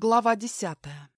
Глава десятая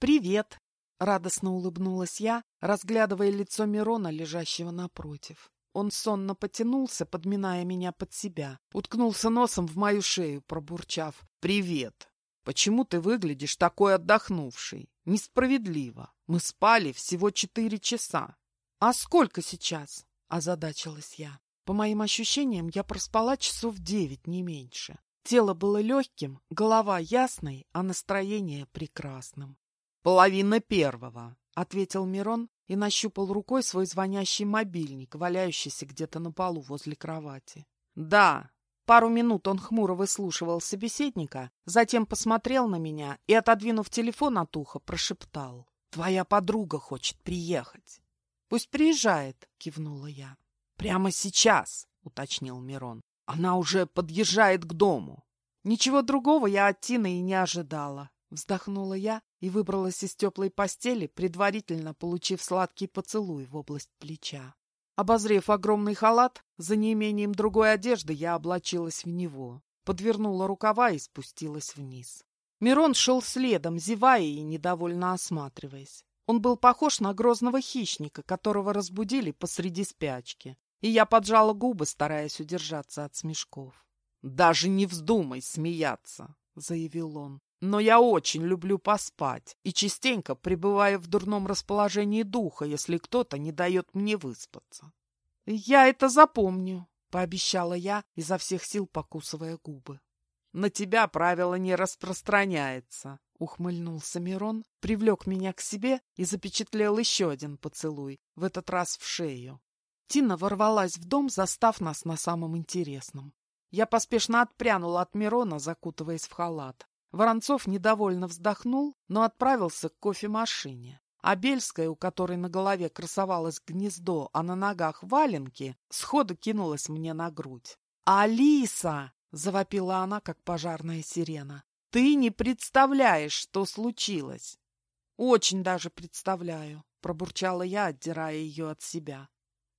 «Привет!» — радостно улыбнулась я, разглядывая лицо Мирона, лежащего напротив. Он сонно потянулся, подминая меня под себя, уткнулся носом в мою шею, пробурчав. «Привет! Почему ты выглядишь такой отдохнувший? Несправедливо. Мы спали всего четыре часа». «А сколько сейчас?» — озадачилась я. По моим ощущениям, я проспала часов девять, не меньше. Тело было легким, голова ясной, а настроение прекрасным. «Половина первого», — ответил Мирон и нащупал рукой свой звонящий мобильник, валяющийся где-то на полу возле кровати. «Да». Пару минут он хмуро выслушивал собеседника, затем посмотрел на меня и, отодвинув телефон от уха, прошептал. «Твоя подруга хочет приехать». «Пусть приезжает», — кивнула я. «Прямо сейчас», — уточнил Мирон. Она уже подъезжает к дому. Ничего другого я от Тины и не ожидала. Вздохнула я и выбралась из теплой постели, предварительно получив сладкий поцелуй в область плеча. Обозрев огромный халат, за неимением другой одежды я облачилась в него, подвернула рукава и спустилась вниз. Мирон шел следом, зевая и недовольно осматриваясь. Он был похож на грозного хищника, которого разбудили посреди спячки и я поджала губы, стараясь удержаться от смешков. «Даже не вздумай смеяться», — заявил он. «Но я очень люблю поспать и частенько пребываю в дурном расположении духа, если кто-то не дает мне выспаться». «Я это запомню», — пообещала я, изо всех сил покусывая губы. «На тебя правило не распространяется», — ухмыльнулся Мирон, привлек меня к себе и запечатлел еще один поцелуй, в этот раз в шею. Тина ворвалась в дом, застав нас на самом интересном. Я поспешно отпрянула от Мирона, закутываясь в халат. Воронцов недовольно вздохнул, но отправился к кофемашине. А Бельская, у которой на голове красовалось гнездо, а на ногах валенки, сходу кинулась мне на грудь. «Алиса!» — завопила она, как пожарная сирена. «Ты не представляешь, что случилось!» «Очень даже представляю», — пробурчала я, отдирая ее от себя.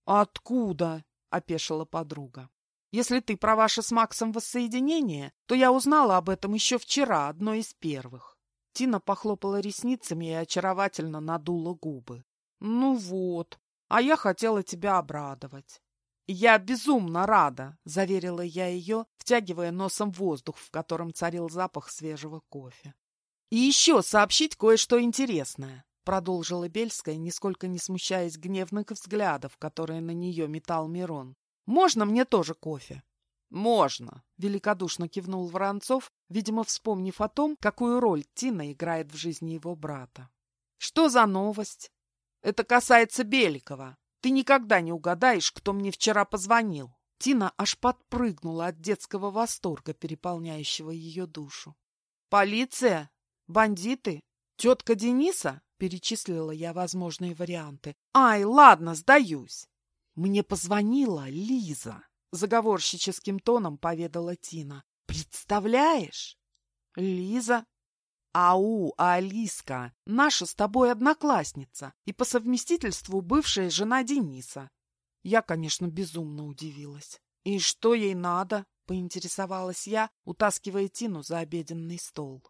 «Откуда?» — опешила подруга. «Если ты про ваше с Максом воссоединение, то я узнала об этом еще вчера, одной из первых». Тина похлопала ресницами и очаровательно надула губы. «Ну вот, а я хотела тебя обрадовать». «Я безумно рада», — заверила я ее, втягивая носом воздух, в котором царил запах свежего кофе. «И еще сообщить кое-что интересное. Продолжила Бельская, нисколько не смущаясь гневных взглядов, которые на нее метал Мирон. «Можно мне тоже кофе?» «Можно», — великодушно кивнул Воронцов, видимо, вспомнив о том, какую роль Тина играет в жизни его брата. «Что за новость?» «Это касается Беликова. Ты никогда не угадаешь, кто мне вчера позвонил». Тина аж подпрыгнула от детского восторга, переполняющего ее душу. «Полиция? Бандиты? Тетка Дениса?» Перечислила я возможные варианты. «Ай, ладно, сдаюсь!» «Мне позвонила Лиза», — заговорщическим тоном поведала Тина. «Представляешь?» «Лиза?» «Ау, Алиска, наша с тобой одноклассница и по совместительству бывшая жена Дениса». Я, конечно, безумно удивилась. «И что ей надо?» — поинтересовалась я, утаскивая Тину за обеденный стол.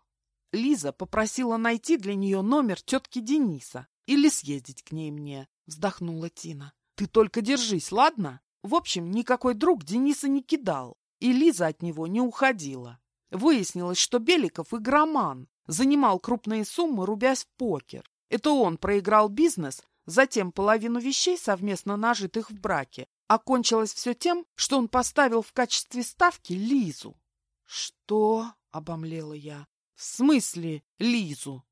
Лиза попросила найти для нее номер тетки Дениса или съездить к ней мне, вздохнула Тина. Ты только держись, ладно? В общем, никакой друг Дениса не кидал, и Лиза от него не уходила. Выяснилось, что Беликов игроман, занимал крупные суммы, рубясь в покер. Это он проиграл бизнес, затем половину вещей, совместно нажитых в браке, окончилось все тем, что он поставил в качестве ставки Лизу. «Что?» — обомлела я. В смысле Лизу?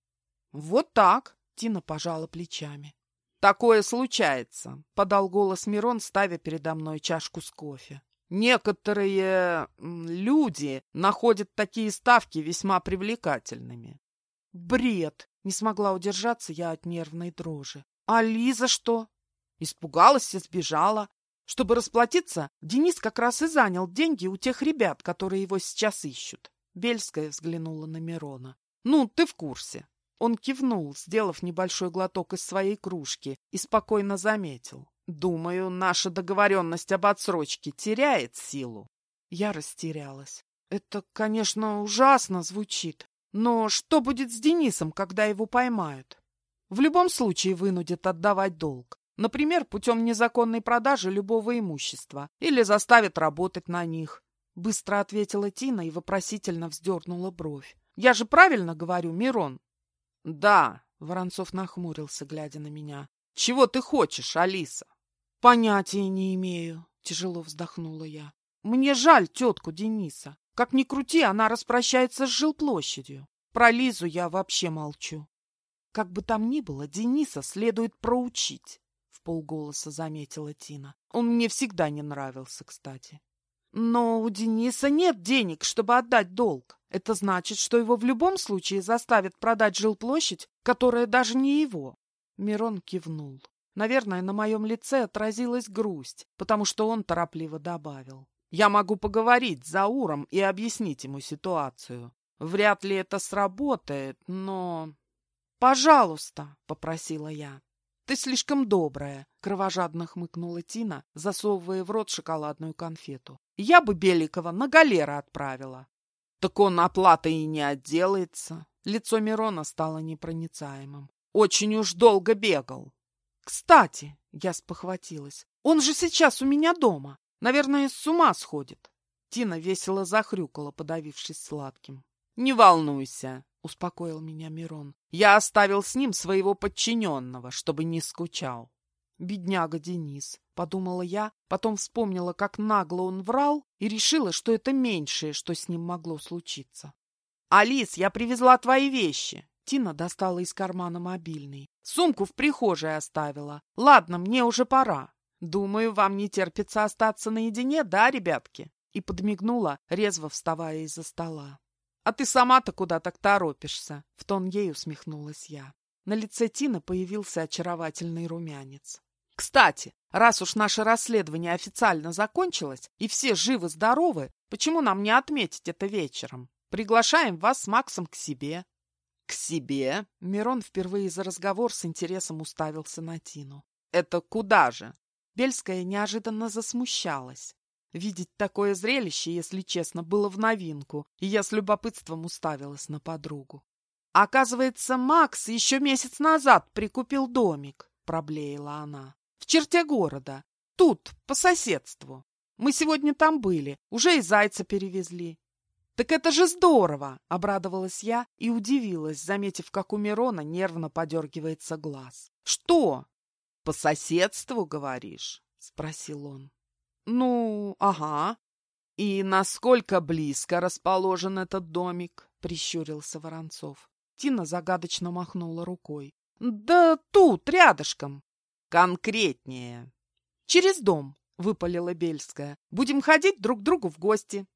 Вот так, Тина пожала плечами. Такое случается, подал голос Мирон, ставя передо мной чашку с кофе. Некоторые люди находят такие ставки весьма привлекательными. Бред! Не смогла удержаться я от нервной дрожи. А Лиза что? Испугалась и сбежала. Чтобы расплатиться, Денис как раз и занял деньги у тех ребят, которые его сейчас ищут. Бельская взглянула на Мирона. «Ну, ты в курсе». Он кивнул, сделав небольшой глоток из своей кружки, и спокойно заметил. «Думаю, наша договоренность об отсрочке теряет силу». Я растерялась. Это, конечно, ужасно звучит. Но что будет с Денисом, когда его поймают? В любом случае вынудят отдавать долг. Например, путем незаконной продажи любого имущества. Или заставят работать на них. Быстро ответила Тина и вопросительно вздернула бровь. Я же правильно говорю, Мирон? Да, Воронцов нахмурился, глядя на меня. Чего ты хочешь, Алиса? Понятия не имею, тяжело вздохнула я. Мне жаль тетку Дениса. Как ни крути, она распрощается с жилплощадью. Про Лизу я вообще молчу. Как бы там ни было, Дениса следует проучить, в полголоса заметила Тина. Он мне всегда не нравился, кстати. Но у Дениса нет денег, чтобы отдать долг. Это значит, что его в любом случае заставят продать жилплощадь, которая даже не его. Мирон кивнул. Наверное, на моем лице отразилась грусть, потому что он торопливо добавил. Я могу поговорить с Зауром и объяснить ему ситуацию. Вряд ли это сработает, но... «Пожалуйста», — попросила я. «Ты слишком добрая», — кровожадно хмыкнула Тина, засовывая в рот шоколадную конфету. «Я бы Беликова на галера отправила». «Так он оплатой и не отделается». Лицо Мирона стало непроницаемым. «Очень уж долго бегал». «Кстати», — я спохватилась, — «он же сейчас у меня дома. Наверное, с ума сходит. Тина весело захрюкала, подавившись сладким. «Не волнуйся», — успокоил меня Мирон. «Я оставил с ним своего подчиненного, чтобы не скучал». «Бедняга Денис», — подумала я, потом вспомнила, как нагло он врал, и решила, что это меньшее, что с ним могло случиться. «Алис, я привезла твои вещи!» Тина достала из кармана мобильный. «Сумку в прихожей оставила. Ладно, мне уже пора. «Думаю, вам не терпится остаться наедине, да, ребятки?» И подмигнула, резво вставая из-за стола. «А ты сама-то куда так торопишься?» В тон ей усмехнулась я. На лице Тины появился очаровательный румянец. «Кстати, раз уж наше расследование официально закончилось, и все живы-здоровы, почему нам не отметить это вечером? Приглашаем вас с Максом к себе». «К себе?» Мирон впервые за разговор с интересом уставился на Тину. «Это куда же?» Бельская неожиданно засмущалась. Видеть такое зрелище, если честно, было в новинку, и я с любопытством уставилась на подругу. «Оказывается, Макс еще месяц назад прикупил домик», — проблеяла она. «В черте города. Тут, по соседству. Мы сегодня там были, уже и зайца перевезли». «Так это же здорово!» — обрадовалась я и удивилась, заметив, как у Мирона нервно подергивается глаз. «Что?» По соседству, говоришь? Спросил он. Ну, ага. И насколько близко расположен этот домик? Прищурился Воронцов. Тина загадочно махнула рукой. Да тут, рядышком. Конкретнее. Через дом, выпалила Бельская. Будем ходить друг к другу в гости.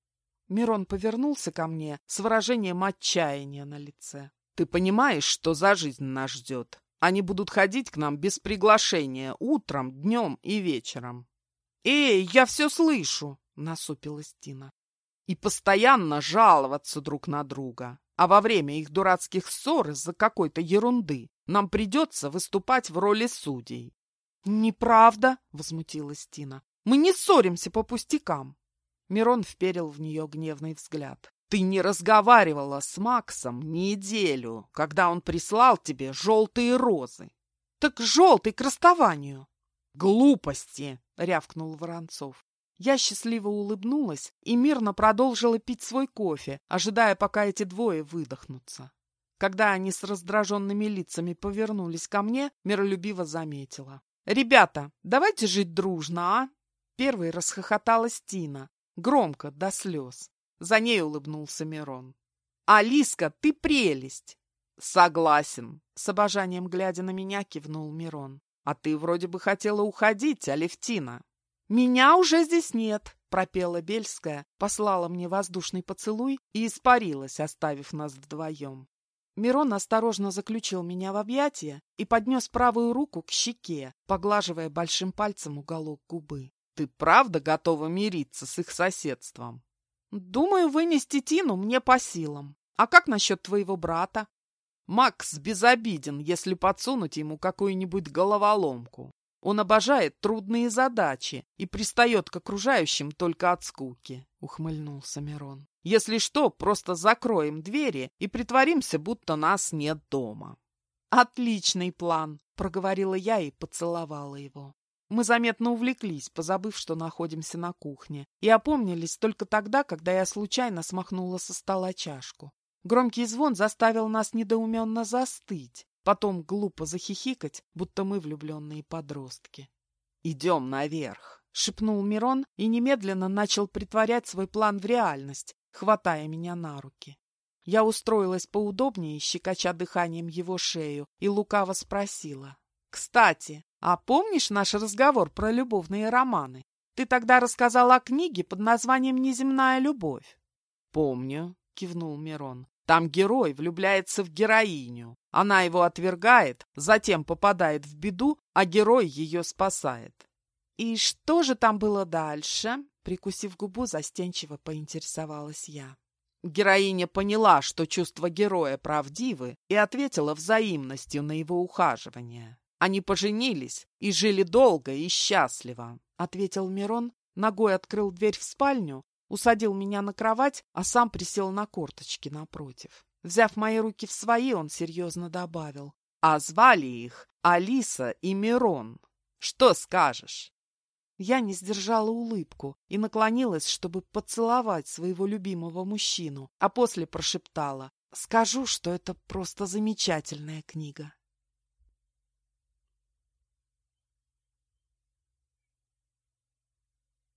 Мирон повернулся ко мне с выражением отчаяния на лице. Ты понимаешь, что за жизнь нас ждет? Они будут ходить к нам без приглашения утром, днем и вечером. «Эй, я все слышу!» — насупилась Тина. «И постоянно жаловаться друг на друга. А во время их дурацких ссор из-за какой-то ерунды нам придется выступать в роли судей». «Неправда!» — возмутилась Тина. «Мы не ссоримся по пустякам!» Мирон вперил в нее гневный взгляд. Ты не разговаривала с Максом неделю, когда он прислал тебе желтые розы. Так желтый к расставанию. Глупости, рявкнул Воронцов. Я счастливо улыбнулась и мирно продолжила пить свой кофе, ожидая, пока эти двое выдохнутся. Когда они с раздраженными лицами повернулись ко мне, миролюбиво заметила. «Ребята, давайте жить дружно, а?» Первой расхохоталась Тина, громко, до слез. За ней улыбнулся Мирон. «Алиска, ты прелесть!» «Согласен!» — с обожанием глядя на меня кивнул Мирон. «А ты вроде бы хотела уходить, Алевтина!» «Меня уже здесь нет!» — пропела Бельская, послала мне воздушный поцелуй и испарилась, оставив нас вдвоем. Мирон осторожно заключил меня в объятия и поднес правую руку к щеке, поглаживая большим пальцем уголок губы. «Ты правда готова мириться с их соседством?» Думаю, вынести Тину мне по силам. А как насчет твоего брата? Макс безобиден, если подсунуть ему какую-нибудь головоломку. Он обожает трудные задачи и пристает к окружающим только от скуки, — ухмыльнулся Мирон. Если что, просто закроем двери и притворимся, будто нас нет дома». «Отличный план», — проговорила я и поцеловала его. Мы заметно увлеклись, позабыв, что находимся на кухне, и опомнились только тогда, когда я случайно смахнула со стола чашку. Громкий звон заставил нас недоуменно застыть, потом глупо захихикать, будто мы влюбленные подростки. «Идем наверх», — шепнул Мирон и немедленно начал притворять свой план в реальность, хватая меня на руки. Я устроилась поудобнее, щекоча дыханием его шею, и лукаво спросила. «Кстати, а помнишь наш разговор про любовные романы? Ты тогда рассказал о книге под названием «Неземная любовь». «Помню», — кивнул Мирон. «Там герой влюбляется в героиню. Она его отвергает, затем попадает в беду, а герой ее спасает». «И что же там было дальше?» Прикусив губу, застенчиво поинтересовалась я. Героиня поняла, что чувства героя правдивы, и ответила взаимностью на его ухаживание. Они поженились и жили долго и счастливо, — ответил Мирон, ногой открыл дверь в спальню, усадил меня на кровать, а сам присел на корточки напротив. Взяв мои руки в свои, он серьезно добавил. А звали их Алиса и Мирон. Что скажешь? Я не сдержала улыбку и наклонилась, чтобы поцеловать своего любимого мужчину, а после прошептала. Скажу, что это просто замечательная книга.